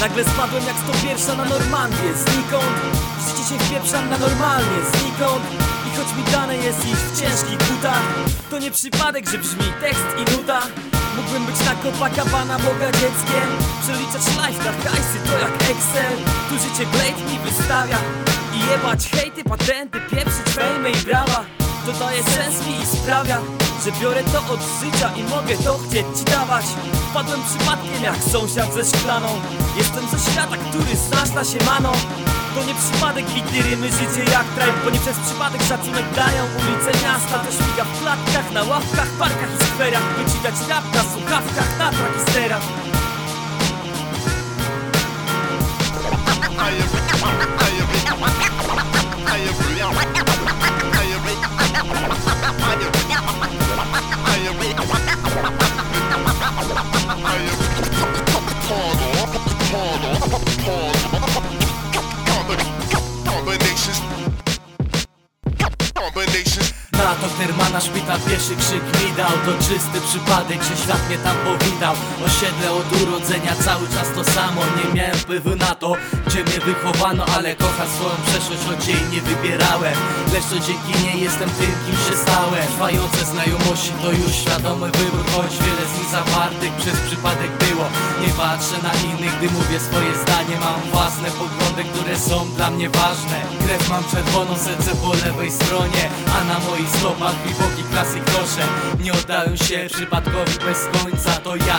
Nagle spadłem jak 101 na Normandię. Znikąd, życie się wpieprzam na normalnie. Znikąd, i choć mi dane jest iść w ciężkich butach To nie przypadek, że brzmi tekst i nuta. Mógłbym być na Copacabana Boga dzieckiem. Przeliczać life na hajsy to jak Excel. Tu życie Blade mi wystawia. I jebać hejty, patenty, pieprzyć fejmy i brawa. To daje sens mi i sprawia Że biorę to od życia i mogę to chcieć ci dawać Wpadłem przypadkiem jak sąsiad ze szklaną Jestem ze świata, który znasz na siemano to nie przypadek bity rymy, życie jak trajp Bo nie przez przypadek szacunek dają ulice miasta To śmiga w klatkach, na ławkach, parkach i skwerach Wycinać rap na słuchawkach, na trakisterach Combinations. Na to Hermana szpital pierwszy krzyk mi dał. To czysty przypadek, że świat mnie tam powitał. Osiedle od urodzenia cały czas to samo. Nie miałem wpływu na to, gdzie mnie wychowano Ale kocham swoją przeszłość, choć jej nie wybierałem. Lecz to dzięki niej jestem tym, kim się stałem. Trwające znajomości to już świadomy wybór Choć wiele z nich zawartych przez przypadek było. Nie patrzę na innych, gdy mówię swoje zdanie. Mam własne poglądy, które są dla mnie ważne. Krew mam czerwoną, serce po lewej stronie A na moich stopach biwoki klasyk proszę. Nie oddałem się przypadkowi bez końca To ja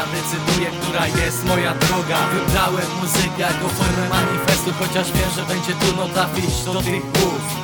jest moja droga. Wybrałem muzykę jako formę manifestu. Chociaż wiem, że będzie trudno trafić do tych głów